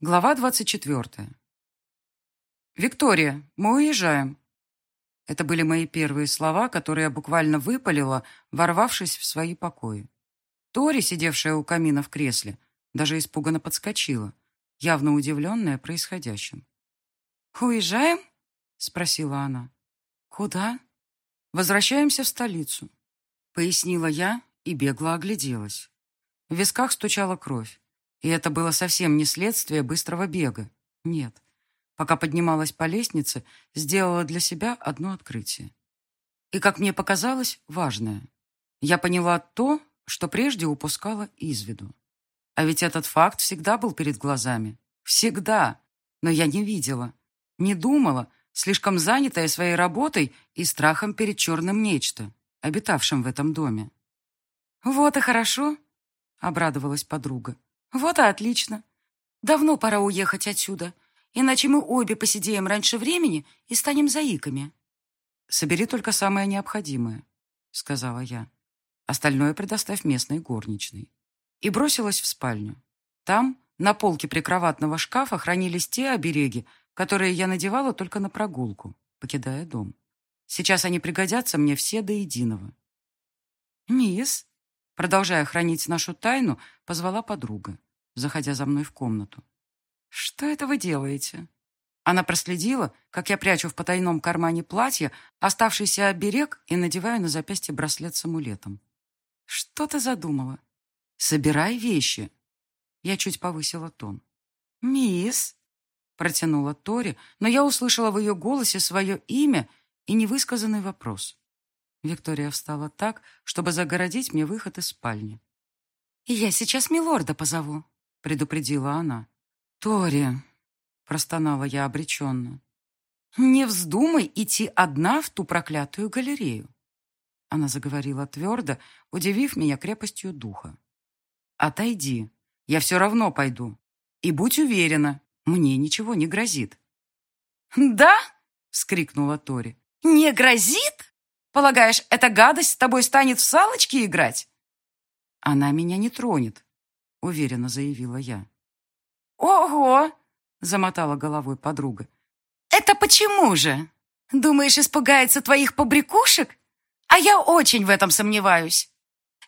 Глава 24. «Виктория, мы уезжаем». Это были мои первые слова, которые я буквально выпалила, ворвавшись в свои покои. Тори, сидевшая у камина в кресле, даже испуганно подскочила, явно удивленная происходящим. «Уезжаем?» — спросила она. «Куда?» «Возвращаемся в столицу», — пояснила я и бегло огляделась. В висках стучала кровь. И это было совсем не следствие быстрого бега. Нет. Пока поднималась по лестнице, сделала для себя одно открытие. И, как мне показалось, важное. Я поняла то, что прежде упускала из виду. А ведь этот факт всегда был перед глазами. Всегда. Но я не видела, не думала, слишком занятая своей работой и страхом перед черным нечто, обитавшим в этом доме. «Вот и хорошо», — обрадовалась подруга. «Вот и отлично. Давно пора уехать отсюда, иначе мы обе посидеем раньше времени и станем заиками». «Собери только самое необходимое», — сказала я. «Остальное предоставь местной горничной». И бросилась в спальню. Там, на полке прикроватного шкафа, хранились те обереги, которые я надевала только на прогулку, покидая дом. Сейчас они пригодятся мне все до единого. «Мисс», продолжая хранить нашу тайну, позвала подруга заходя за мной в комнату. «Что это вы делаете?» Она проследила, как я прячу в потайном кармане платья оставшийся оберег и надеваю на запястье браслет с амулетом. «Что ты задумала?» «Собирай вещи». Я чуть повысила тон. «Мисс», — протянула Тори, но я услышала в ее голосе свое имя и невысказанный вопрос. Виктория встала так, чтобы загородить мне выход из спальни. «Я сейчас милорда позову», предупредила она. «Тори!» — простонала я обреченно. «Не вздумай идти одна в ту проклятую галерею!» Она заговорила твердо, удивив меня крепостью духа. «Отойди, я все равно пойду. И будь уверена, мне ничего не грозит». «Да?» — вскрикнула Тори. «Не грозит? Полагаешь, эта гадость с тобой станет в салочки играть?» «Она меня не тронет уверенно заявила я. «Ого!» — замотала головой подруга. «Это почему же? Думаешь, испугается твоих побрякушек? А я очень в этом сомневаюсь.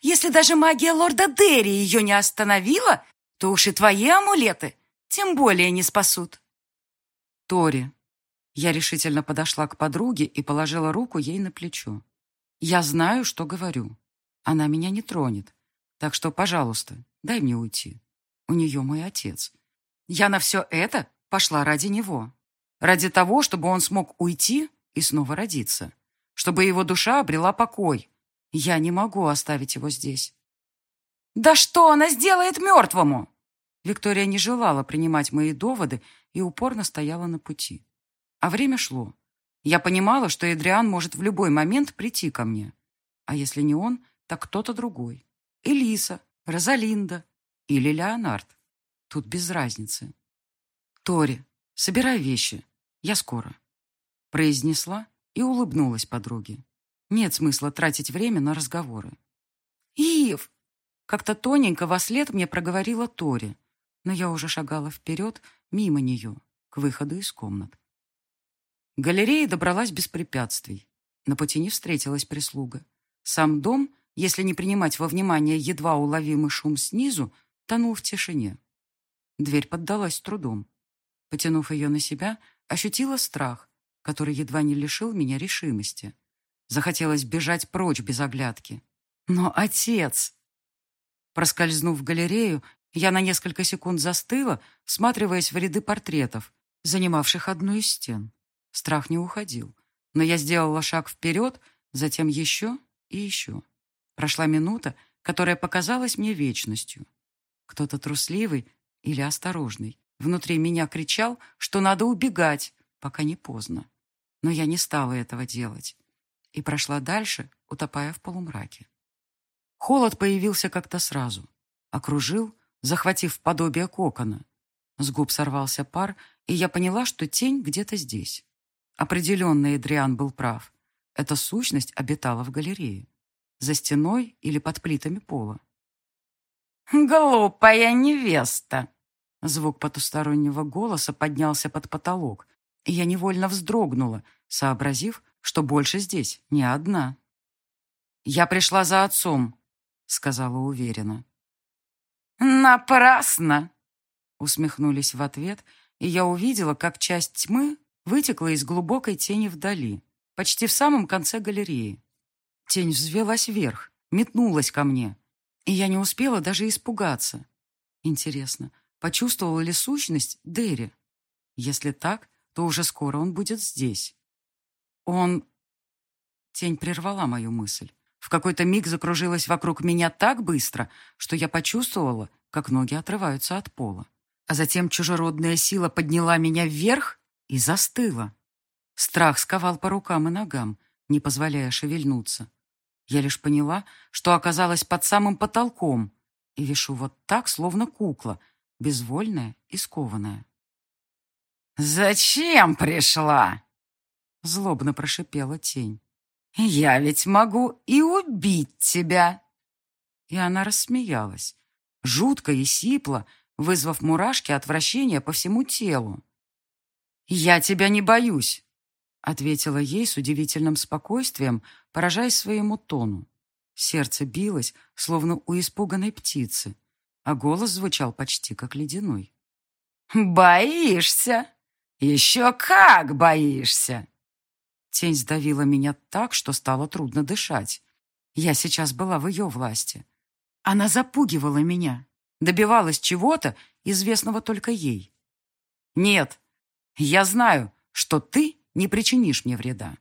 Если даже магия лорда Дерри ее не остановила, то уж и твои амулеты тем более не спасут». «Тори». Я решительно подошла к подруге и положила руку ей на плечо. «Я знаю, что говорю. Она меня не тронет. Так что, пожалуйста, дай мне уйти. У нее мой отец. Я на все это пошла ради него. Ради того, чтобы он смог уйти и снова родиться. Чтобы его душа обрела покой. Я не могу оставить его здесь. «Да что она сделает мертвому?» Виктория не желала принимать мои доводы и упорно стояла на пути. А время шло. Я понимала, что Эдриан может в любой момент прийти ко мне. А если не он, так кто-то другой. Элиса, Розалинда или Леонард. Тут без разницы. «Тори, собирай вещи. Я скоро», — произнесла и улыбнулась подруге. Нет смысла тратить время на разговоры. «Ив!» Как-то тоненько во след мне проговорила Тори, но я уже шагала вперед, мимо нее, к выходу из комнат. Галерея добралась без препятствий. На пути не встретилась прислуга. Сам дом если не принимать во внимание едва уловимый шум снизу, тонул в тишине. Дверь поддалась трудом. Потянув ее на себя, ощутила страх, который едва не лишил меня решимости. Захотелось бежать прочь без оглядки. Но отец! Проскользнув в галерею, я на несколько секунд застыла, всматриваясь в ряды портретов, занимавших одну из стен. Страх не уходил, но я сделала шаг вперед, затем еще и еще. Прошла минута, которая показалась мне вечностью. Кто-то трусливый или осторожный внутри меня кричал, что надо убегать, пока не поздно. Но я не стала этого делать и прошла дальше, утопая в полумраке. Холод появился как-то сразу. Окружил, захватив подобие кокона. С губ сорвался пар, и я поняла, что тень где-то здесь. Определенно Эдриан был прав. Эта сущность обитала в галерее за стеной или под плитами пола. «Глупая невеста!» — Звук потустороннего голоса поднялся под потолок, и я невольно вздрогнула, сообразив, что больше здесь не одна. «Я пришла за отцом», — сказала уверенно. «Напрасно!» — усмехнулись в ответ, и я увидела, как часть тьмы вытекла из глубокой тени вдали, почти в самом конце галереи. Тень взвелась вверх, метнулась ко мне, и я не успела даже испугаться. Интересно, почувствовала ли сущность Дерри? Если так, то уже скоро он будет здесь. Он... Тень прервала мою мысль. В какой-то миг закружилась вокруг меня так быстро, что я почувствовала, как ноги отрываются от пола. А затем чужеродная сила подняла меня вверх и застыла. Страх сковал по рукам и ногам, не позволяя шевельнуться. Я лишь поняла, что оказалась под самым потолком и вишу вот так, словно кукла, безвольная и скованная. «Зачем пришла?» Злобно прошипела тень. «Я ведь могу и убить тебя!» И она рассмеялась, жутко и сипло, вызвав мурашки отвращения по всему телу. «Я тебя не боюсь», — ответила ей с удивительным спокойствием, поражаясь своему тону. Сердце билось, словно у испуганной птицы, а голос звучал почти как ледяной. «Боишься? Еще как боишься!» Тень сдавила меня так, что стало трудно дышать. Я сейчас была в ее власти. Она запугивала меня, добивалась чего-то, известного только ей. «Нет, я знаю, что ты не причинишь мне вреда».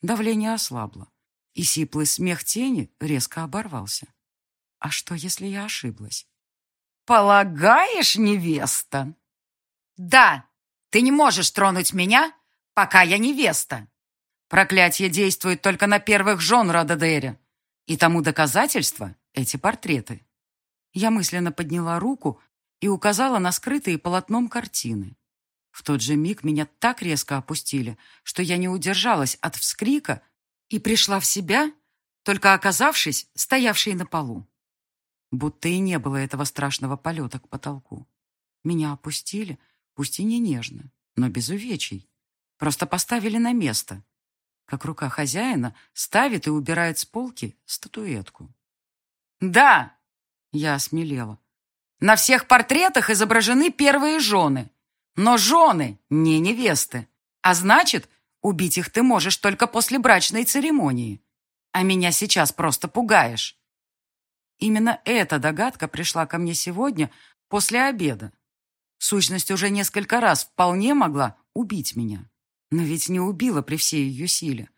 Давление ослабло, и сиплый смех тени резко оборвался. А что, если я ошиблась? «Полагаешь, невеста?» «Да, ты не можешь тронуть меня, пока я невеста», Проклятие действует только на первых жен Рададере. И тому доказательство — эти портреты. Я мысленно подняла руку и указала на скрытые полотном картины. В тот же миг меня так резко опустили, что я не удержалась от вскрика и пришла в себя, только оказавшись стоявшей на полу. Будто и не было этого страшного полета к потолку. Меня опустили, пусть и не нежно, но без увечий. Просто поставили на место, как рука хозяина ставит и убирает с полки статуэтку. «Да!» — я осмелела. «На всех портретах изображены первые жены. Но жены, не невесты. А значит, убить их ты можешь только после брачной церемонии. А меня сейчас просто пугаешь». Именно эта догадка пришла ко мне сегодня после обеда. Сущность уже несколько раз вполне могла убить меня. Но ведь не убила при всей ее силе.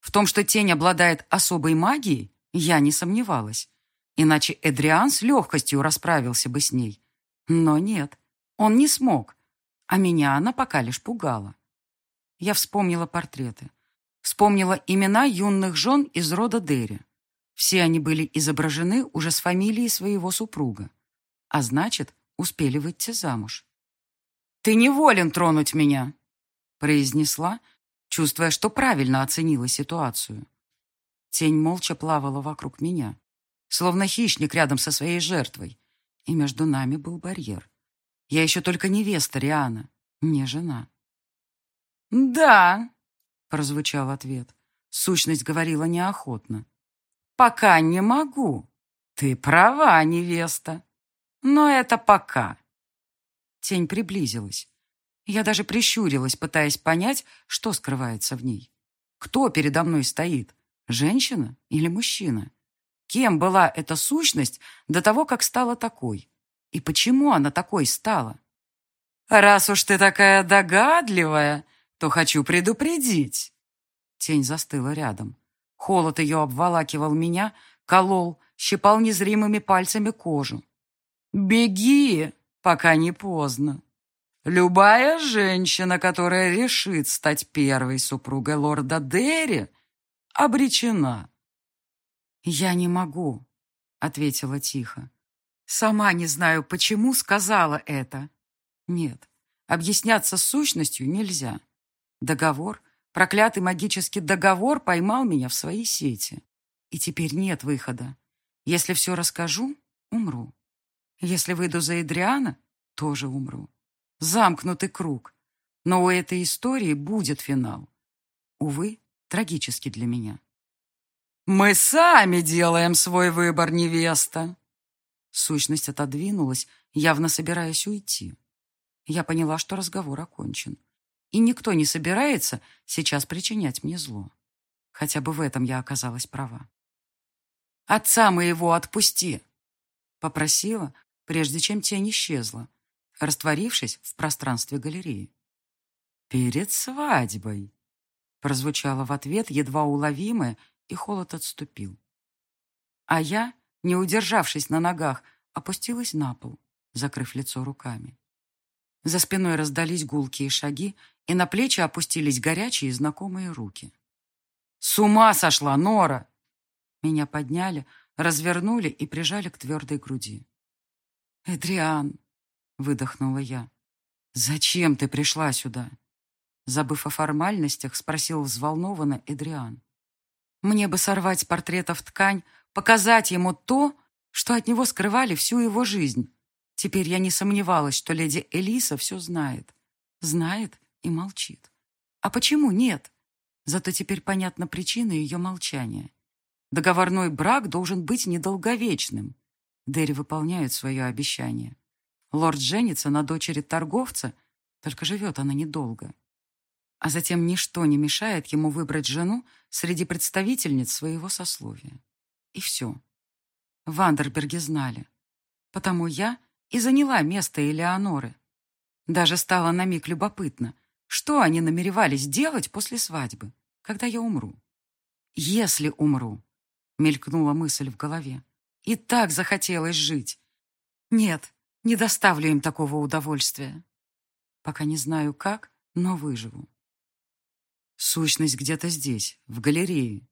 В том, что тень обладает особой магией, я не сомневалась. Иначе Эдриан с легкостью расправился бы с ней. Но нет, он не смог. А меня она пока лишь пугала. Я вспомнила портреты. Вспомнила имена юных жен из рода Дерри. Все они были изображены уже с фамилией своего супруга. А значит, успели выйти замуж. «Ты не волен тронуть меня!» произнесла, чувствуя, что правильно оценила ситуацию. Тень молча плавала вокруг меня, словно хищник рядом со своей жертвой, и между нами был барьер. Я еще только невеста Риана, не жена. «Да», — прозвучал ответ. Сущность говорила неохотно. «Пока не могу. Ты права, невеста. Но это пока». Тень приблизилась. Я даже прищурилась, пытаясь понять, что скрывается в ней. Кто передо мной стоит? Женщина или мужчина? Кем была эта сущность до того, как стала такой? И почему она такой стала? «Раз уж ты такая догадливая, то хочу предупредить». Тень застыла рядом. Холод ее обволакивал меня, колол, щипал незримыми пальцами кожу. «Беги, пока не поздно». Любая женщина, которая решит стать первой супругой лорда Дерри, обречена. «Я не могу», — ответила тихо. «Сама не знаю, почему сказала это. Нет, объясняться с сущностью нельзя. Договор, проклятый магический договор поймал меня в свои сети. И теперь нет выхода. Если все расскажу, умру. Если выйду за Эдриана, тоже умру. Замкнутый круг. Но у этой истории будет финал. Увы, трагически для меня. «Мы сами делаем свой выбор, невеста!» Сущность отодвинулась, явно собираясь уйти. Я поняла, что разговор окончен. И никто не собирается сейчас причинять мне зло. Хотя бы в этом я оказалась права. «Отца моего отпусти!» Попросила, прежде чем тень исчезла, растворившись в пространстве галереи. «Перед свадьбой!» прозвучало в ответ едва уловимое, и холод отступил. А я, не удержавшись на ногах, опустилась на пол, закрыв лицо руками. За спиной раздались гулкие шаги, и на плечи опустились горячие знакомые руки. «С ума сошла, Нора!» Меня подняли, развернули и прижали к твердой груди. «Эдриан!» — выдохнула я. «Зачем ты пришла сюда?» Забыв о формальностях, спросил взволнованно Эдриан. «Мне бы сорвать портретов ткань, показать ему то, что от него скрывали всю его жизнь. Теперь я не сомневалась, что леди Элиса все знает. Знает и молчит. А почему нет? Зато теперь понятна причина ее молчания. Договорной брак должен быть недолговечным. Дерри выполняет свое обещание. Лорд женится на дочери торговца, только живет она недолго. А затем ничто не мешает ему выбрать жену среди представительниц своего сословия. И все. Вандерберги знали. Потому я и заняла место Элеоноры. Даже стало на миг любопытно, что они намеревались делать после свадьбы, когда я умру. Если умру, мелькнула мысль в голове. И так захотелось жить. Нет, не доставлю им такого удовольствия. Пока не знаю как, но выживу. Сущность где-то здесь, в галерее.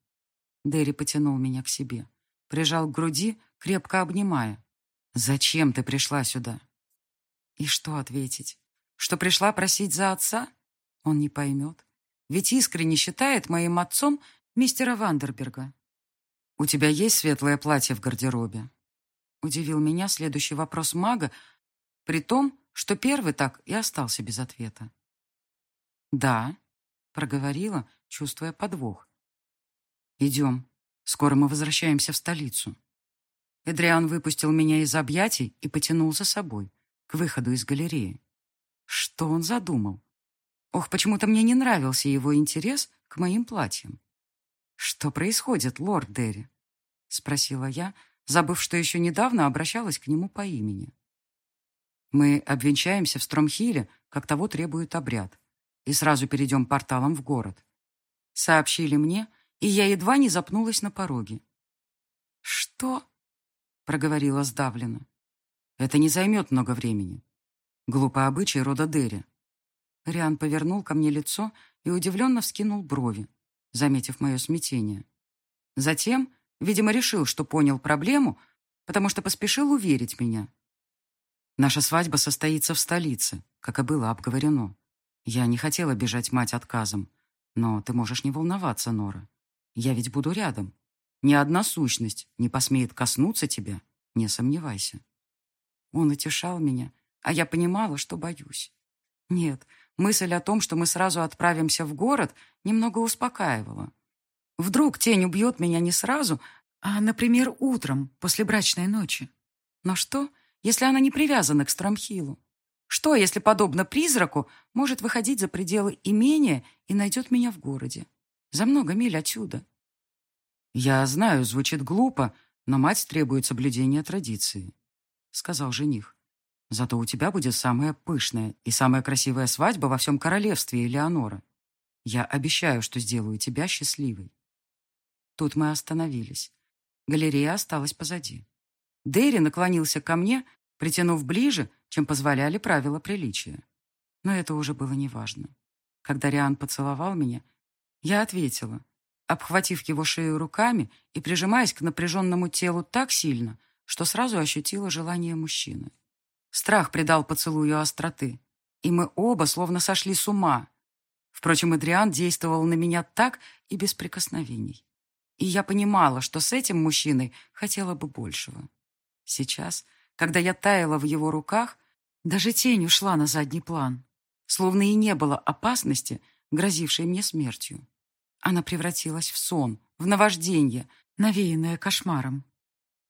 Дерри потянул меня к себе. Прижал к груди, крепко обнимая. «Зачем ты пришла сюда?» И что ответить? Что пришла просить за отца? Он не поймет. Ведь искренне считает моим отцом мистера Вандерберга. «У тебя есть светлое платье в гардеробе?» Удивил меня следующий вопрос мага, при том, что первый так и остался без ответа. «Да», — проговорила, чувствуя подвох. «Идем. Скоро мы возвращаемся в столицу». Эдриан выпустил меня из объятий и потянул за собой, к выходу из галереи. Что он задумал? Ох, почему-то мне не нравился его интерес к моим платьям. «Что происходит, лорд Дерри?» — спросила я, забыв, что еще недавно обращалась к нему по имени. «Мы обвенчаемся в Стромхиле, как того требует обряд, и сразу перейдем порталом в город», — сообщили мне, и я едва не запнулась на пороге. «Что?» — проговорила сдавленно. «Это не займет много времени. Глупый обычай рода Дерри». Риан повернул ко мне лицо и удивленно вскинул брови, заметив мое смятение. Затем, видимо, решил, что понял проблему, потому что поспешил уверить меня. Наша свадьба состоится в столице, как и было обговорено. Я не хотела бежать мать отказом, но ты можешь не волноваться, Нора. Я ведь буду рядом. Ни одна сущность не посмеет коснуться тебя, не сомневайся. Он утешал меня, а я понимала, что боюсь. Нет, мысль о том, что мы сразу отправимся в город, немного успокаивала. Вдруг тень убьет меня не сразу, а, например, утром, после брачной ночи. Но что, если она не привязана к Страмхилу? Что, если, подобно призраку, может выходить за пределы имения и найдет меня в городе? За много миль отсюда. «Я знаю, звучит глупо, но мать требует соблюдения традиции», — сказал жених. «Зато у тебя будет самая пышная и самая красивая свадьба во всем королевстве, Элеонора. Я обещаю, что сделаю тебя счастливой». Тут мы остановились. Галерея осталась позади. Дэри наклонился ко мне, притянув ближе, чем позволяли правила приличия. Но это уже было неважно. Когда Риан поцеловал меня, я ответила, обхватив его шею руками и прижимаясь к напряженному телу так сильно, что сразу ощутила желание мужчины. Страх придал поцелую остроты, и мы оба словно сошли с ума. Впрочем, Адриан действовал на меня так и без прикосновений. И я понимала, что с этим мужчиной хотела бы большего. Сейчас, когда я таяла в его руках, Даже тень ушла на задний план, словно и не было опасности, грозившей мне смертью. Она превратилась в сон, в наваждение, навеянное кошмаром.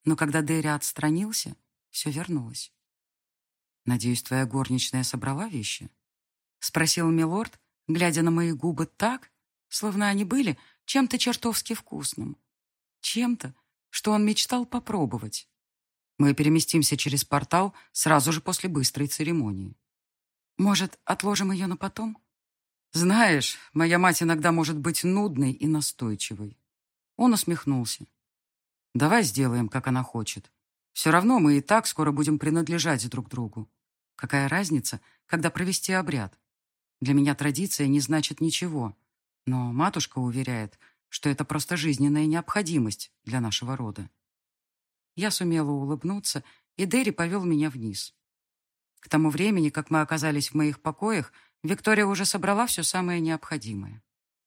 Но когда Дерри отстранился, все вернулось. «Надеюсь, твоя горничная собрала вещи?» — спросил милорд, глядя на мои губы так, словно они были чем-то чертовски вкусным. Чем-то, что он мечтал попробовать. Мы переместимся через портал сразу же после быстрой церемонии. Может, отложим ее на потом? Знаешь, моя мать иногда может быть нудной и настойчивой. Он усмехнулся. Давай сделаем, как она хочет. Все равно мы и так скоро будем принадлежать друг другу. Какая разница, когда провести обряд? Для меня традиция не значит ничего. Но матушка уверяет, что это просто жизненная необходимость для нашего рода. Я сумела улыбнуться, и Дерри повел меня вниз. К тому времени, как мы оказались в моих покоях, Виктория уже собрала все самое необходимое.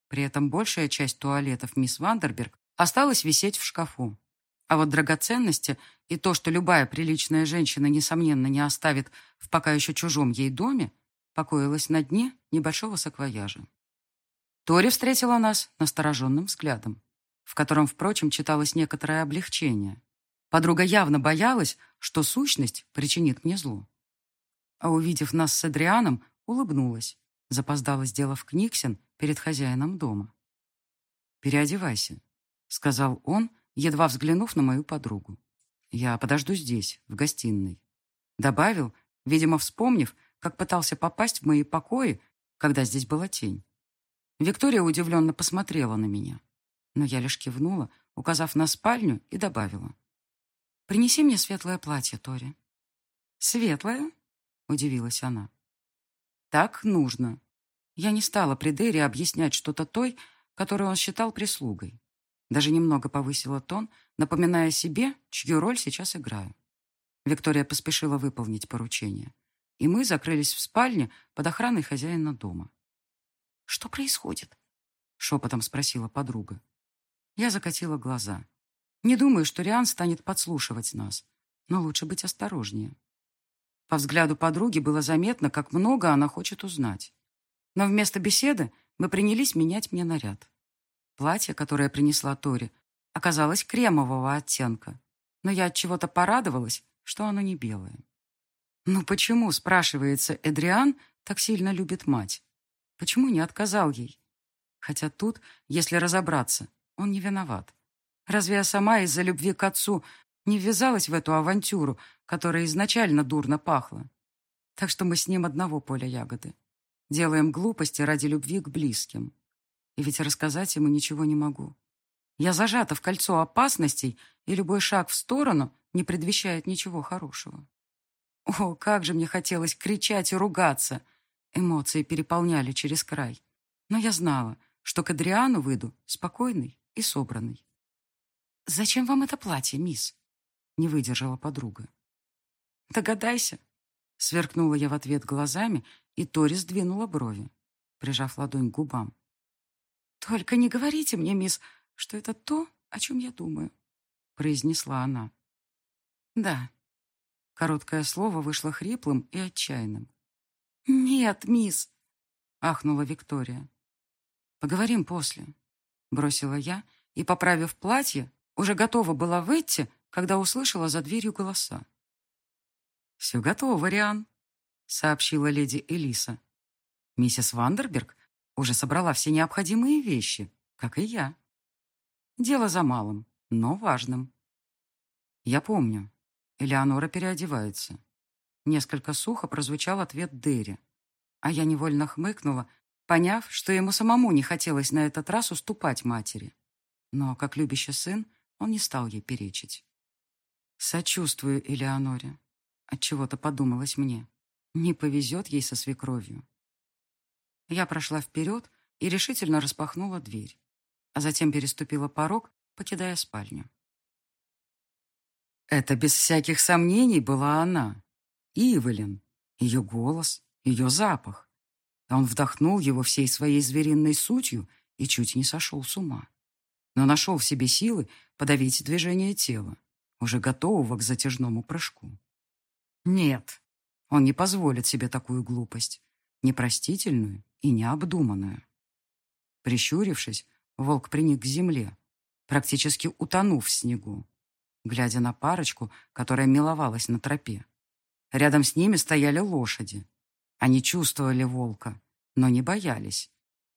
При этом большая часть туалетов мисс Вандерберг осталась висеть в шкафу. А вот драгоценности и то, что любая приличная женщина, несомненно, не оставит в пока еще чужом ей доме, покоилось на дне небольшого саквояжа. Тори встретила нас настороженным взглядом, в котором, впрочем, читалось некоторое облегчение. Подруга явно боялась, что сущность причинит мне зло. А увидев нас с Адрианом, улыбнулась, запоздала, сделав книгсен перед хозяином дома. «Переодевайся», — сказал он, едва взглянув на мою подругу. «Я подожду здесь, в гостиной». Добавил, видимо, вспомнив, как пытался попасть в мои покои, когда здесь была тень. Виктория удивленно посмотрела на меня, но я лишь кивнула, указав на спальню, и добавила. «Принеси мне светлое платье, Тори». «Светлое?» — удивилась она. «Так нужно». Я не стала при Дерри объяснять что-то той, которую он считал прислугой. Даже немного повысила тон, напоминая себе, чью роль сейчас играю. Виктория поспешила выполнить поручение, и мы закрылись в спальне под охраной хозяина дома. «Что происходит?» — шепотом спросила подруга. Я закатила глаза. Не думаю, что Риан станет подслушивать нас, но лучше быть осторожнее. По взгляду подруги было заметно, как много она хочет узнать. Но вместо беседы мы принялись менять мне наряд. Платье, которое принесла Тори, оказалось кремового оттенка, но я от чего-то порадовалась, что оно не белое. Ну почему, спрашивается, Эдриан так сильно любит мать? Почему не отказал ей? Хотя тут, если разобраться, он не виноват. Разве я сама из-за любви к отцу не ввязалась в эту авантюру, которая изначально дурно пахла? Так что мы с ним одного поля ягоды. Делаем глупости ради любви к близким. И ведь рассказать ему ничего не могу. Я зажата в кольцо опасностей, и любой шаг в сторону не предвещает ничего хорошего. О, как же мне хотелось кричать и ругаться — Эмоции переполняли через край. Но я знала, что к Адриану выйду спокойный и собранный. «Зачем вам это платье, мисс?» — не выдержала подруга. «Догадайся!» — сверкнула я в ответ глазами, и Тори сдвинула брови, прижав ладонь к губам. «Только не говорите мне, мисс, что это то, о чем я думаю», — произнесла она. «Да». Короткое слово вышло хриплым и отчаянным. «Нет, мисс!» — ахнула Виктория. «Поговорим после», — бросила я, и, поправив платье, уже готова была выйти, когда услышала за дверью голоса. «Все готово, Риан», — сообщила леди Элиса. «Миссис Вандерберг уже собрала все необходимые вещи, как и я. Дело за малым, но важным». «Я помню. Элеонора переодевается. Несколько сухо прозвучал ответ Дерри. А я невольно хмыкнула, поняв, что ему самому не хотелось на этот раз уступать матери. Но, как любящий сын, он не стал ей перечить. «Сочувствую Элеоноре», — отчего-то подумалось мне. «Не повезет ей со свекровью». Я прошла вперед и решительно распахнула дверь, а затем переступила порог, покидая спальню. Это без всяких сомнений была она. Ивелин, ее голос, ее запах. Он вдохнул его всей своей звериной сутью и чуть не сошел с ума. Но нашел в себе силы подавить движение тела, уже готового к затяжному прыжку. Нет, Он не позволит себе такую глупость, непростительную и необдуманную. Прищурившись, волк приник к земле, практически утонув в снегу, глядя на парочку, которая миловалась на тропе. Рядом с ними стояли лошади. Они чувствовали волка, но не боялись.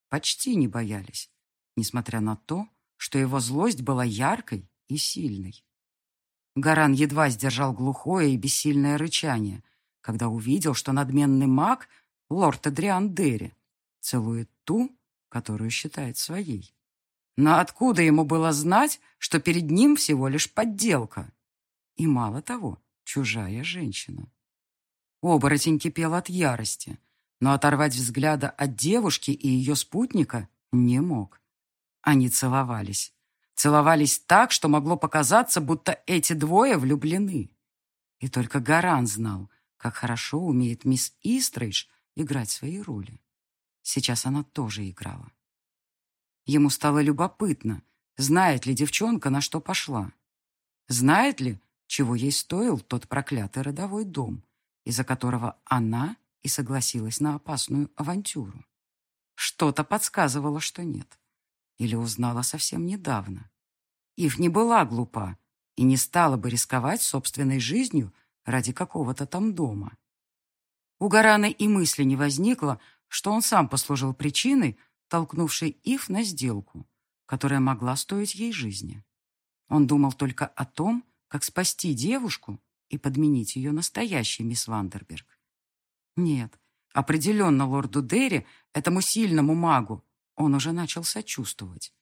Почти не боялись, несмотря на то, что его злость была яркой и сильной. Гаран едва сдержал глухое и бессильное рычание, когда увидел, что надменный маг, лорд Адриан Дерри, целует ту, которую считает своей. Но откуда ему было знать, что перед ним всего лишь подделка? И мало того, чужая женщина. Оборотень кипел от ярости, но оторвать взгляда от девушки и ее спутника не мог. Они целовались. Целовались так, что могло показаться, будто эти двое влюблены. И только Гаран знал, как хорошо умеет мисс Истрейдж играть свои роли. Сейчас она тоже играла. Ему стало любопытно, знает ли девчонка, на что пошла. Знает ли, чего ей стоил тот проклятый родовой дом, из-за которого она и согласилась на опасную авантюру. Что-то подсказывало, что нет. Или узнала совсем недавно. Ив не была глупа и не стала бы рисковать собственной жизнью ради какого-то там дома. У Гарана и мысли не возникло, что он сам послужил причиной, толкнувшей Ив на сделку, которая могла стоить ей жизни. Он думал только о том, как спасти девушку и подменить ее настоящей мисс Вандерберг. Нет, определенно лорду Дерри, этому сильному магу, он уже начал сочувствовать.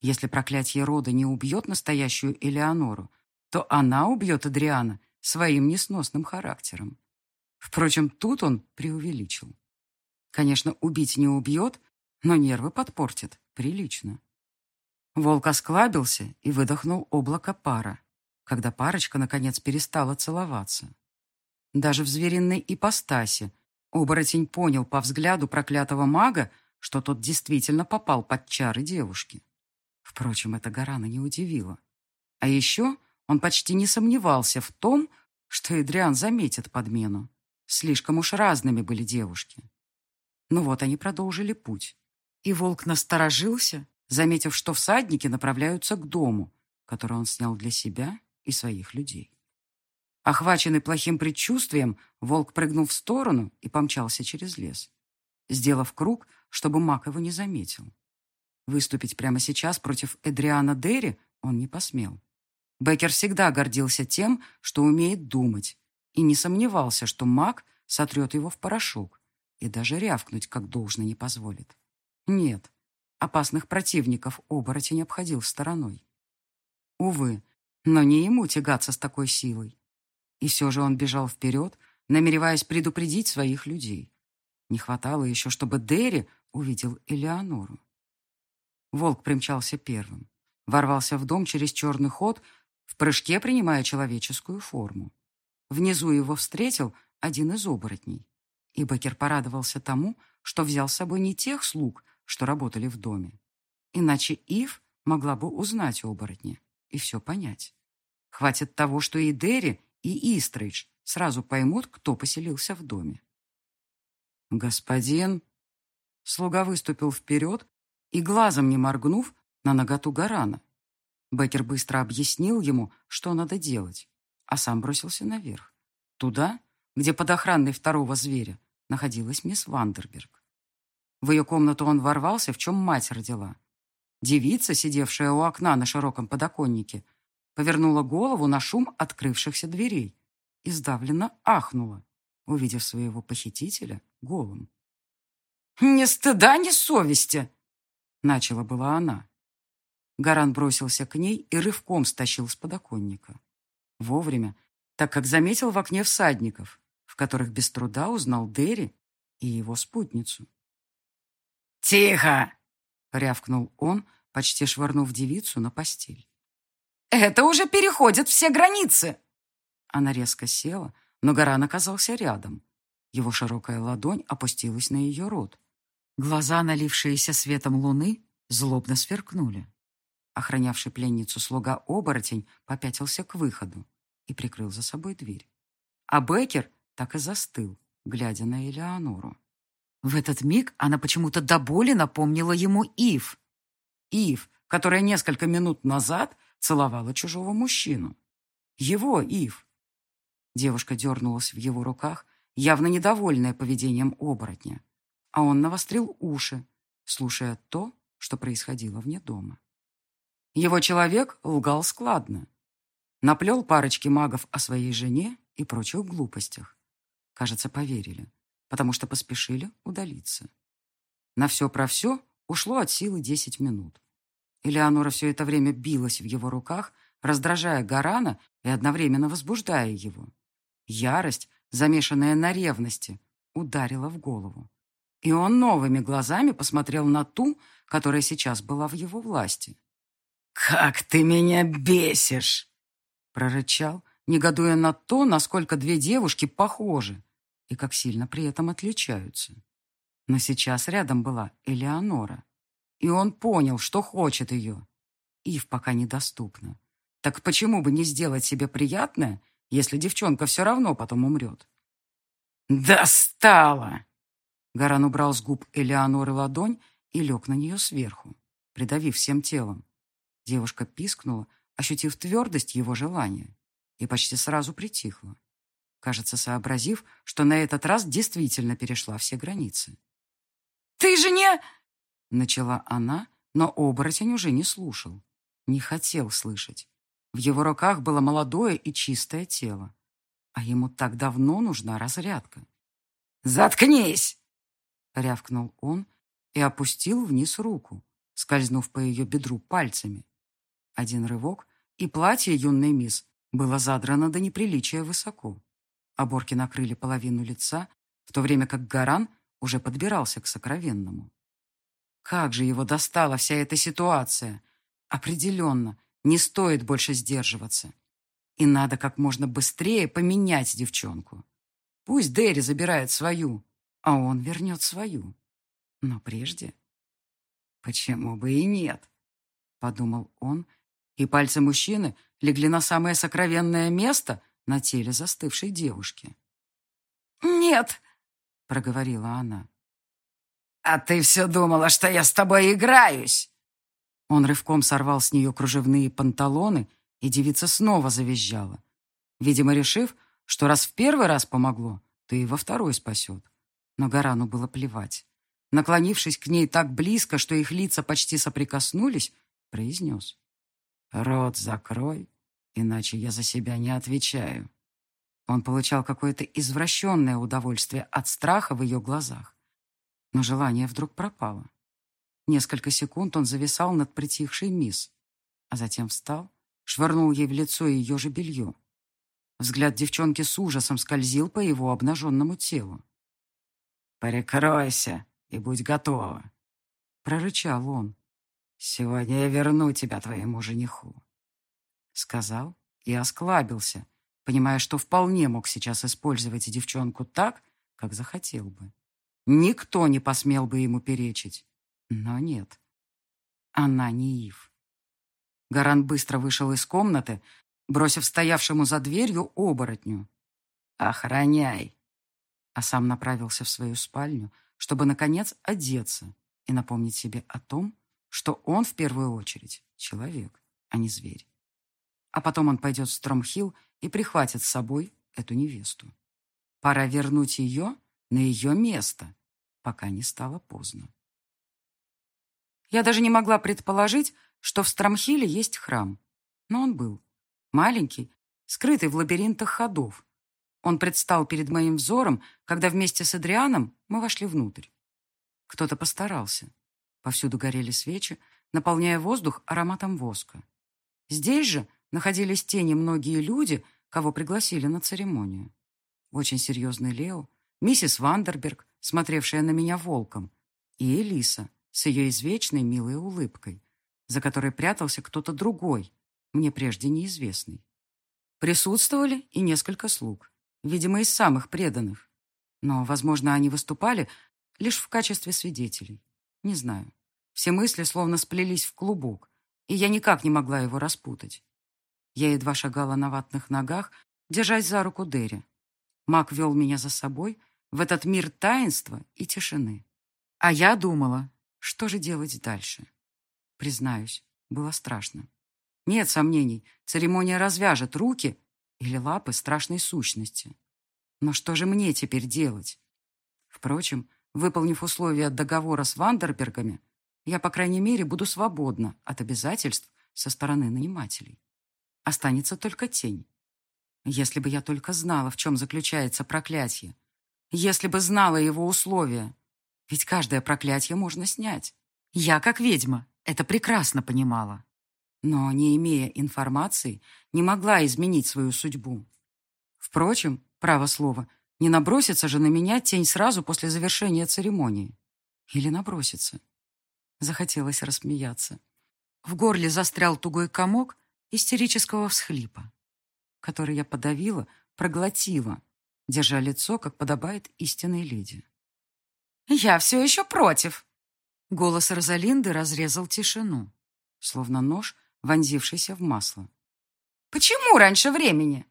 Если проклятие рода не убьет настоящую Элеонору, то она убьет Адриана своим несносным характером. Впрочем, тут он преувеличил. Конечно, убить не убьет, но нервы подпортит прилично. Волк осклабился и выдохнул облако пара, когда парочка, наконец, перестала целоваться. Даже в звериной ипостаси оборотень понял по взгляду проклятого мага, что тот действительно попал под чары девушки. Впрочем, это Гарана не удивило. А еще он почти не сомневался в том, что Эдриан заметит подмену. Слишком уж разными были девушки. Ну вот они продолжили путь. И волк насторожился, заметив, что всадники направляются к дому, который он снял для себя и своих людей. Охваченный плохим предчувствием, волк прыгнул в сторону и помчался через лес, сделав круг, чтобы маг его не заметил. Выступить прямо сейчас против Эдриана Дерри он не посмел. Беккер всегда гордился тем, что умеет думать, и не сомневался, что маг сотрет его в порошок и даже рявкнуть как должно не позволит. Нет, опасных противников оборотень обходил стороной. Увы, но не ему тягаться с такой силой. И все же он бежал вперед, намереваясь предупредить своих людей. Не хватало еще, чтобы Дерри увидел Элеонору. Волк примчался первым. Ворвался в дом через черный ход, в прыжке принимая человеческую форму. Внизу его встретил один из оборотней. И Бекер порадовался тому, что взял с собой не тех слуг, что работали в доме. Иначе Ив могла бы узнать оборотня и все понять. Хватит того, что и Дерри, и Истрейдж сразу поймут, кто поселился в доме. «Господин...» Слуга выступил вперед и, глазом не моргнув, на наготу Гарана. Беккер быстро объяснил ему, что надо делать, а сам бросился наверх. Туда, где под охраной второго зверя находилась мисс Вандерберг. В ее комнату он ворвался, в чем мать родила. Девица, сидевшая у окна на широком подоконнике, повернула голову на шум открывшихся дверей и сдавленно ахнула, увидев своего похитителя голым. «Ни стыда, ни совести!» Начала была она. Гаран бросился к ней и рывком стащил с подоконника. Вовремя, так как заметил в окне всадников, в которых без труда узнал Дерри и его спутницу. «Тихо!» — рявкнул он, почти швырнув девицу на постель. «Это уже переходит все границы!» Она резко села, но Гаран оказался рядом. Его широкая ладонь опустилась на ее рот. Глаза, налившиеся светом луны, злобно сверкнули. Охранявший пленницу слуга-оборотень попятился к выходу и прикрыл за собой дверь. А Беккер так и застыл, глядя на Элеонору. В этот миг она почему-то до боли напомнила ему Ив. Ив, которая несколько минут назад целовала чужого мужчину. Его Ив. Девушка дернулась в его руках, явно недовольная поведением оборотня. А он навострил уши, слушая то, что происходило вне дома. Его человек лгал складно. Наплел парочки магов о своей жене и прочих глупостях. Кажется, поверили, потому что поспешили удалиться. На все про все ушло от силы десять минут. Элеонора все это время билась в его руках, раздражая Гарана и одновременно возбуждая его. Ярость, замешанная на ревности, ударила в голову. И он новыми глазами посмотрел на ту, которая сейчас была в его власти. «Как ты меня бесишь!» прорычал, негодуя на то, насколько две девушки похожи и как сильно при этом отличаются. Но сейчас рядом была Элеонора, и он понял, что хочет ее. Ив пока недоступна. Так почему бы не сделать себе приятное, если девчонка все равно потом умрет? «Достала!» Гаран убрал с губ Элеоноры ладонь и лег на нее сверху, придавив всем телом. Девушка пискнула, ощутив твердость его желания, и почти сразу притихла, кажется, сообразив, что на этот раз действительно перешла все границы. «Ты же не...» — начала она, но оборотень уже не слушал, не хотел слышать. В его руках было молодое и чистое тело, а ему так давно нужна разрядка. «Заткнись!» — рявкнул он и опустил вниз руку, скользнув по ее бедру пальцами. Один рывок, и платье юной мисс было задрано до неприличия высоко. Оборки накрыли половину лица, в то время как Гаран уже подбирался к сокровенному. Как же его достала вся эта ситуация! Определенно, не стоит больше сдерживаться. И надо как можно быстрее поменять девчонку. Пусть Дерри забирает свою, а он вернет свою. Но прежде... Почему бы и нет? Подумал он, и пальцы мужчины легли на самое сокровенное место на теле застывшей девушки. «Нет!» — проговорила она. «А ты все думала, что я с тобой играюсь?» Он рывком сорвал с нее кружевные панталоны, и девица снова завизжала, видимо, решив, что раз в первый раз помогло, то и во второй спасет. Но Гарану было плевать. Наклонившись к ней так близко, что их лица почти соприкоснулись, произнес. «Рот закрой, иначе я за себя не отвечаю». Он получал какое-то извращенное удовольствие от страха в ее глазах. Но желание вдруг пропало. Несколько секунд он зависал над притихшей мисс, а затем встал, швырнул ей в лицо ее же белье. Взгляд девчонки с ужасом скользил по его обнаженному телу. «Прикройся и будь готова», — прорычал он. «Сегодня я верну тебя твоему жениху», — сказал и осклабился, понимая, что вполне мог сейчас использовать девчонку так, как захотел бы. Никто не посмел бы ему перечить. Но нет, она не Ив. Гаран быстро вышел из комнаты, бросив стоявшему за дверью оборотню. «Охраняй!» А сам направился в свою спальню, чтобы, наконец, одеться и напомнить себе о том, что он в первую очередь человек, а не зверь. А потом он пойдет в Стромхилл и прихватит с собой эту невесту. Пора вернуть ее на ее место, пока не стало поздно. Я даже не могла предположить, что в Стромхиле есть храм. Но он был. Маленький, скрытый в лабиринтах ходов, он предстал перед моим взором, когда вместе с Адрианом мы вошли внутрь. Кто-то постарался. Повсюду горели свечи, наполняя воздух ароматом воска. Здесь же находились тени многие люди, кого пригласили на церемонию. Очень серьезный Лео, миссис Вандерберг, смотревшая на меня волком, и Элиса с ее извечной милой улыбкой, за которой прятался кто-то другой, мне прежде неизвестный. Присутствовали и несколько слуг видимо, из самых преданных. Но, возможно, они выступали лишь в качестве свидетелей. Не знаю. Все мысли словно сплелись в клубок, и я никак не могла его распутать. Я едва шагала на ватных ногах, держась за руку Дерри. Маг вел меня за собой в этот мир таинства и тишины. А я думала, что же делать дальше. Признаюсь, было страшно. Нет сомнений, церемония развяжет руки или лапы страшной сущности. Но что же мне теперь делать? Впрочем, выполнив условия договора с Вандербергами, я, по крайней мере, буду свободна от обязательств со стороны нанимателей. Останется только тень. Если бы я только знала, в чем заключается проклятие. Если бы знала его условия. Ведь каждое проклятие можно снять. Я, как ведьма, это прекрасно понимала. Но, не имея информации, не могла изменить свою судьбу. Впрочем, право слово, не набросится же на меня тень сразу после завершения церемонии. Или набросится. Захотелось рассмеяться. В горле застрял тугой комок истерического всхлипа, который я подавила, проглотила, держа лицо, как подобает истинной леди. «Я все еще против!» Голос Розалинды разрезал тишину, словно нож, вонзившийся в масло. «Почему раньше времени?»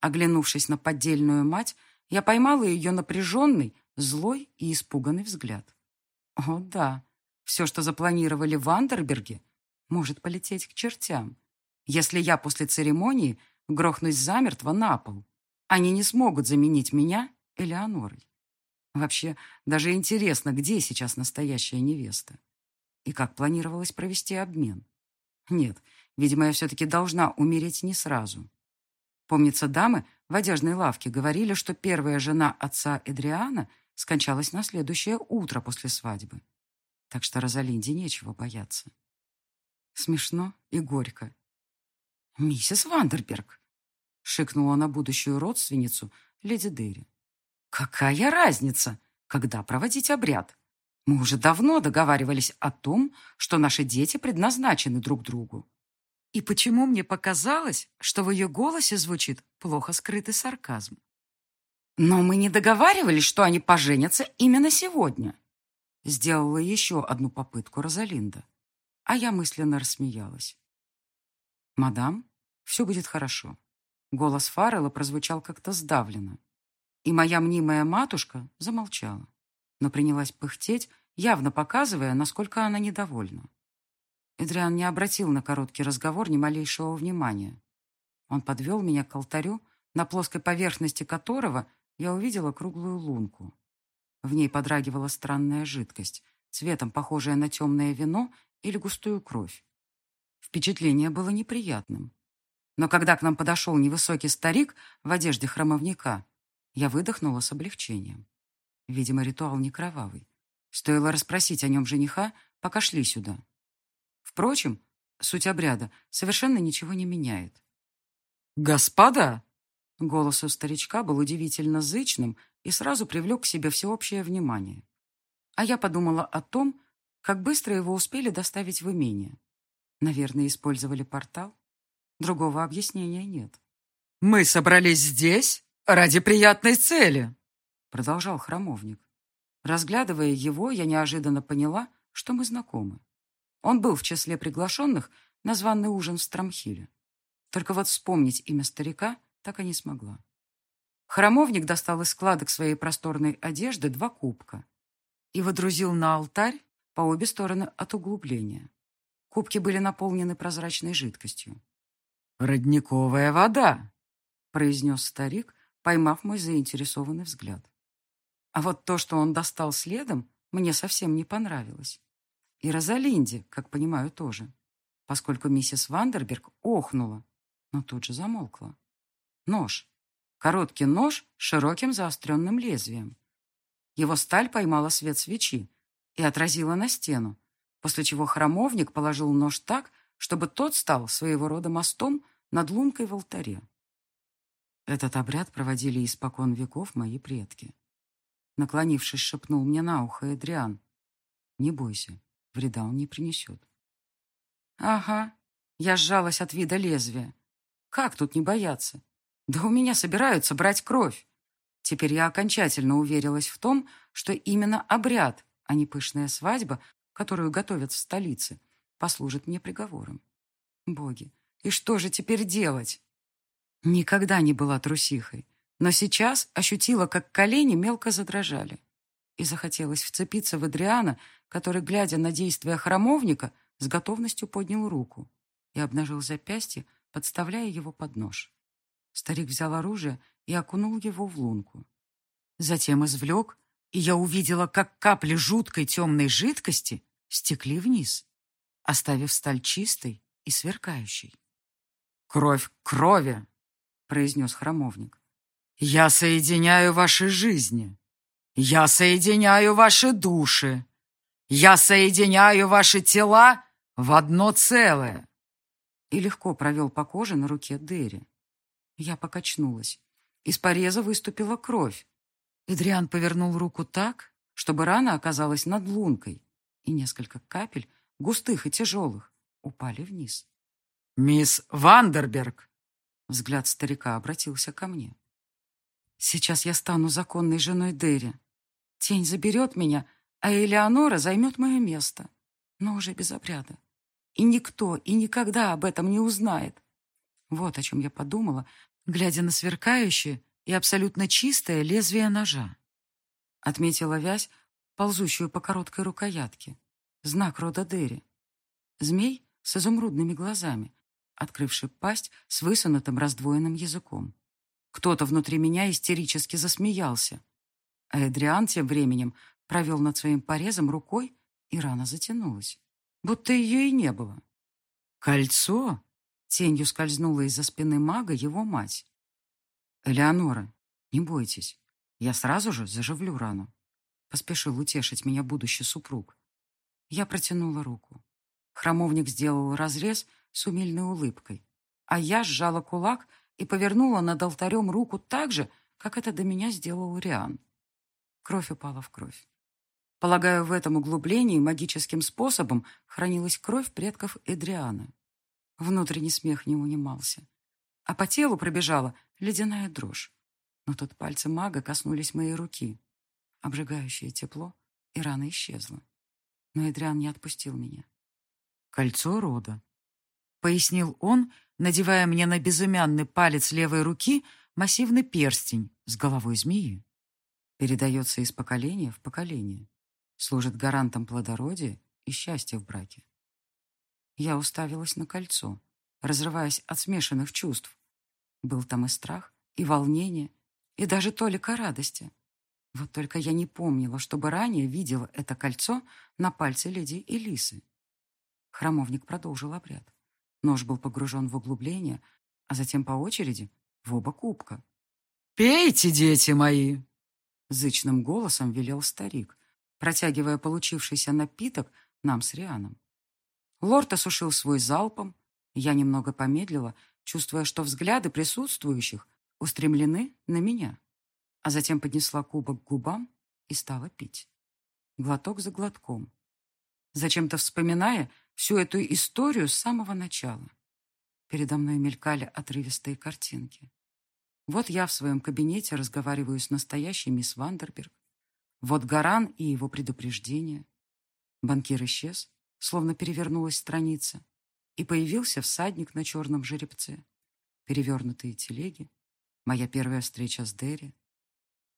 Оглянувшись на поддельную мать, я поймала ее напряженный, злой и испуганный взгляд. О, да, все, что запланировали в Андерберге, может полететь к чертям. Если я после церемонии грохнусь замертво на пол, они не смогут заменить меня Элеонорой. Вообще, даже интересно, где сейчас настоящая невеста? И как планировалось провести обмен? Нет, видимо, я все-таки должна умереть не сразу. Помнится, дамы в одежной лавке говорили, что первая жена отца Эдриана скончалась на следующее утро после свадьбы так что Розалинде нечего бояться. Смешно и горько. «Миссис Вандерберг!» — шикнула на будущую родственницу леди Дерри. «Какая разница, когда проводить обряд? Мы уже давно договаривались о том, что наши дети предназначены друг другу. И почему мне показалось, что в ее голосе звучит плохо скрытый сарказм? Но мы не договаривались, что они поженятся именно сегодня. Сделала еще одну попытку Розалинда, а я мысленно рассмеялась. «Мадам, все будет хорошо». Голос Фаррелла прозвучал как-то сдавленно. И моя мнимая матушка замолчала, но принялась пыхтеть, явно показывая, насколько она недовольна. Эдриан не обратил на короткий разговор ни малейшего внимания. Он подвел меня к алтарю, на плоской поверхности которого я увидела круглую лунку. В ней подрагивала странная жидкость, цветом похожая на темное вино или густую кровь. Впечатление было неприятным. Но когда к нам подошел невысокий старик в одежде храмовника, я выдохнула с облегчением. Видимо, ритуал не кровавый. Стоило расспросить о нем жениха, пока шли сюда. Впрочем, суть обряда совершенно ничего не меняет. «Господа!» Голос у старичка был удивительно зычным и сразу привлек к себе всеобщее внимание. А я подумала о том, как быстро его успели доставить в имение. Наверное, использовали портал. Другого объяснения нет. «Мы собрались здесь ради приятной цели», — продолжал храмовник. Разглядывая его, я неожиданно поняла, что мы знакомы. Он был в числе приглашенных на званый ужин в Страмхиле. Только вот вспомнить имя старика так и не смогла. Храмовник достал из складок своей просторной одежды два кубка и водрузил на алтарь по обе стороны от углубления. Кубки были наполнены прозрачной жидкостью. «Родниковая вода!» — произнес старик, поймав мой заинтересованный взгляд. А вот то, что он достал следом, мне совсем не понравилось. И Розалинде, как понимаю, тоже, поскольку миссис Вандерберг охнула, но тут же замолкла. Нож. Короткий нож с широким заостренным лезвием. Его сталь поймала свет свечи и отразила на стену, после чего храмовник положил нож так, чтобы тот стал своего рода мостом над лункой в алтаре. Этот обряд проводили испокон веков мои предки. Наклонившись, шепнул мне на ухо Эдриан. «Не бойся, вреда он не принесет». «Ага», я сжалась от вида лезвия. «Как тут не бояться? Да у меня собираются брать кровь. Теперь я окончательно уверилась в том, что именно обряд, а не пышная свадьба, которую готовят в столице, послужит мне приговором. Боги, и что же теперь делать? Никогда не была трусихой. Но сейчас ощутила, как колени мелко задрожали. И захотелось вцепиться в Адриана, который, глядя на действия храмовника, с готовностью поднял руку и обнажил запястье, подставляя его под нож. Старик взял оружие и окунул его в лунку. Затем извлек, и я увидела, как капли жуткой темной жидкости стекли вниз, оставив сталь чистой и сверкающей. «Кровь крови!» — произнес храмовник. «Я соединяю ваши жизни. Я соединяю ваши души. Я соединяю ваши тела в одно целое!» И легко провел по коже на руке Дерри. Я покачнулась. Из пореза выступила кровь. Эдриан повернул руку так, чтобы рана оказалась над лункой, и несколько капель, густых и тяжелых, упали вниз. «Мисс Вандерберг!» Взгляд старика обратился ко мне. «Сейчас я стану законной женой Дерри. Тень заберет меня, а Элеонора займет мое место, но уже без обряда. И никто и никогда об этом не узнает. Вот о чем я подумала, глядя на сверкающее и абсолютно чистое лезвие ножа. Отметила вязь, ползущую по короткой рукоятке. Знак рода Дерри. Змей с изумрудными глазами, открывший пасть с высунутым раздвоенным языком. Кто-то внутри меня истерически засмеялся. А Эдриан тем временем провел над своим порезом рукой, и рана затянулась, будто ее и не было. «Кольцо?» Тенью скользнула из-за спины мага его мать. «Элеонора, не бойтесь, я сразу же заживлю рану», поспешил утешить меня будущий супруг. Я протянула руку. Храмовник сделал разрез с умильной улыбкой, а я сжала кулак и повернула над алтарем руку так же, как это до меня сделал Риан. Кровь упала в кровь. Полагаю, в этом углублении магическим способом хранилась кровь предков Эдриана. Внутренний смех не унимался. А по телу пробежала ледяная дрожь. Но тут пальцы мага коснулись моей руки. Обжигающее тепло, и рана исчезла. Но Эдриан не отпустил меня. «Кольцо рода», — пояснил он, надевая мне на безымянный палец левой руки массивный перстень с головой змеи. Передается из поколения в поколение. Служит гарантом плодородия и счастья в браке. Я уставилась на кольцо, разрываясь от смешанных чувств. Был там и страх, и волнение, и даже толика радости. Вот только я не помнила, чтобы ранее видела это кольцо на пальце леди Элисы. Храмовник продолжил обряд. Нож был погружен в углубление, а затем по очереди в оба кубка. «Пейте, дети мои!» Зычным голосом велел старик, протягивая получившийся напиток нам с Рианом. Лорд осушил свой залпом. Я немного помедлила, чувствуя, что взгляды присутствующих устремлены на меня. А затем поднесла кубок к губам и стала пить. Глоток за глотком. Зачем-то вспоминая всю эту историю с самого начала. Передо мной мелькали отрывистые картинки. Вот я в своем кабинете разговариваю с настоящей мисс Вандерберг. Вот Гаран и его предупреждение. Банкир исчез, словно перевернулась страница, и появился всадник на черном жеребце. Перевернутые телеги, моя первая встреча с Дерри.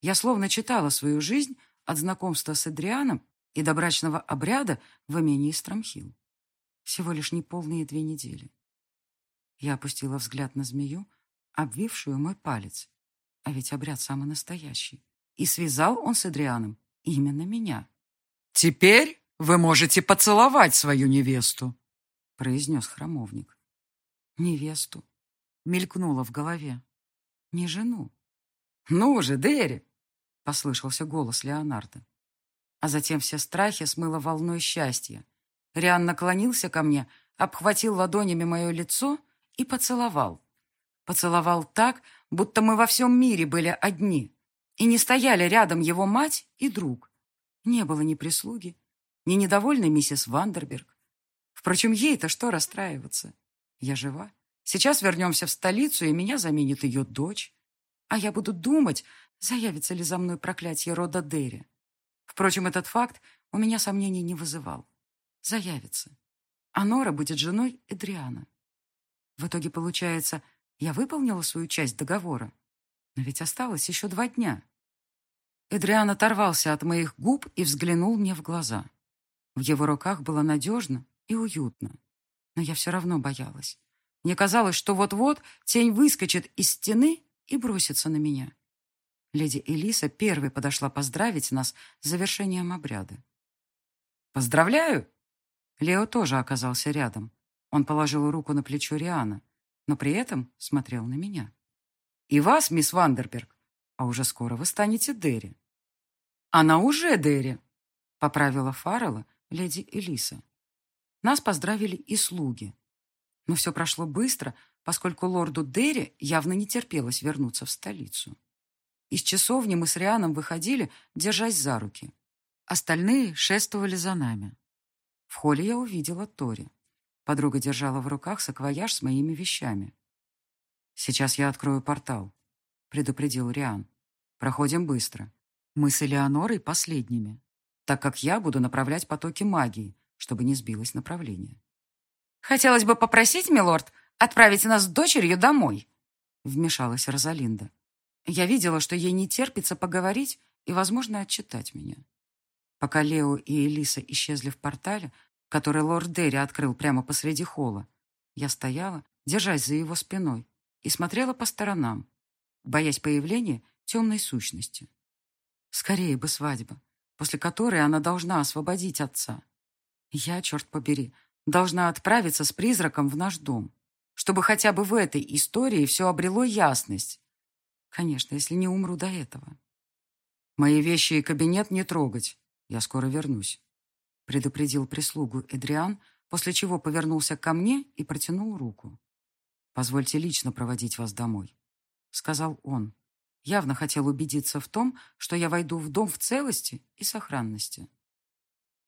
Я словно читала свою жизнь от знакомства с Эдрианом и до брачного обряда в имении Страмхил. Всего лишь неполные две недели. Я опустила взгляд на змею, обвившую мой палец. А ведь обряд самый настоящий. И связал он с Эдрианом именно меня. «Теперь вы можете поцеловать свою невесту», — произнес храмовник. «Невесту?» — мелькнуло в голове. «Не жену». «Ну же, Дерри!» — послышался голос Леонардо. А затем все страхи смыло волной счастья. Риан наклонился ко мне, обхватил ладонями мое лицо и поцеловал. Поцеловал так, будто мы во всем мире были одни, и не стояли рядом его мать и друг. Не было ни прислуги, ни недовольной миссис Вандерберг. Впрочем, ей-то что расстраиваться? Я жива. Сейчас вернемся в столицу, и меня заменит ее дочь. А я буду думать, заявится ли за мной проклятие рода Дерри. Впрочем, этот факт у меня сомнений не вызывал. Заявится. А Нора будет женой Эдриана. В итоге получается, я выполнила свою часть договора. Но ведь осталось еще два дня. Эдриан оторвался от моих губ и взглянул мне в глаза. В его руках было надежно и уютно. Но я все равно боялась. Мне казалось, что вот-вот тень выскочит из стены и бросится на меня. Леди Элиса первой подошла поздравить нас с завершением обряда. «Поздравляю!» Лео тоже оказался рядом. Он положил руку на плечо Риана, но при этом смотрел на меня. «И вас, мисс Вандерберг, а уже скоро вы станете Дерри». «Она уже Дерри», — поправила Фаррелла леди Элиса. Нас поздравили и слуги. Но все прошло быстро, поскольку лорду Дерри явно не терпелось вернуться в столицу. Из часовни мы с Рианом выходили, держась за руки. Остальные шествовали за нами. В холле я увидела Тори. Подруга держала в руках саквояж с моими вещами. «Сейчас я открою портал», — предупредил Риан. «Проходим быстро. Мы с Элеонорой последними, так как я буду направлять потоки магии, чтобы не сбилось направление». «Хотелось бы попросить, милорд, отправить нас с дочерью домой», — вмешалась Розалинда. Я видела, что ей не терпится поговорить и, возможно, отчитать меня. Пока Лео и Элиса исчезли в портале, который лорд Дерри открыл прямо посреди холла, я стояла, держась за его спиной, и смотрела по сторонам, боясь появления темной сущности. Скорее бы свадьба, после которой она должна освободить отца. Я, черт побери, должна отправиться с призраком в наш дом, чтобы хотя бы в этой истории все обрело ясность. Конечно, если не умру до этого. Мои вещи и кабинет не трогать. Я скоро вернусь», — предупредил прислугу Эдриан, после чего повернулся ко мне и протянул руку. «Позвольте лично проводить вас домой», — сказал он. Явно хотел убедиться в том, что я войду в дом в целости и сохранности.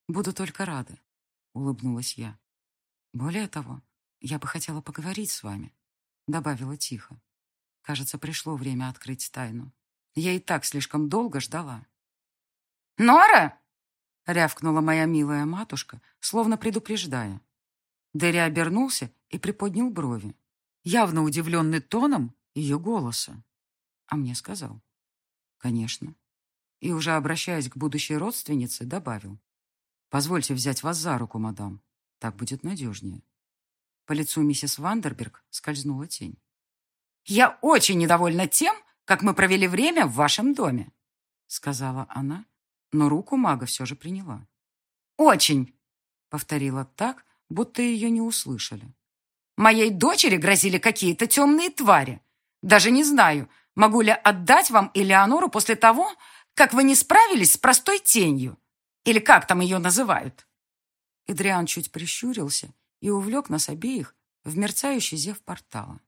«Буду только рада», — улыбнулась я. «Более того, я бы хотела поговорить с вами», — добавила тихо. Кажется, пришло время открыть тайну. Я и так слишком долго ждала. «Нора!» — рявкнула моя милая матушка, словно предупреждая. Дерри обернулся и приподнял брови, явно удивленный тоном ее голоса. А мне сказал. «Конечно». И уже обращаясь к будущей родственнице, добавил. «Позвольте взять вас за руку, мадам. Так будет надежнее». По лицу миссис Вандерберг скользнула тень. «Я очень недовольна тем, как мы провели время в вашем доме», — сказала она, но руку мага все же приняла. «Очень!» — повторила так, будто ее не услышали. «Моей дочери грозили какие-то темные твари. Даже не знаю, могу ли отдать вам Элеонору после того, как вы не справились с простой тенью. Или как там ее называют?» Эдриан чуть прищурился и увлек нас обеих в мерцающий зев портала.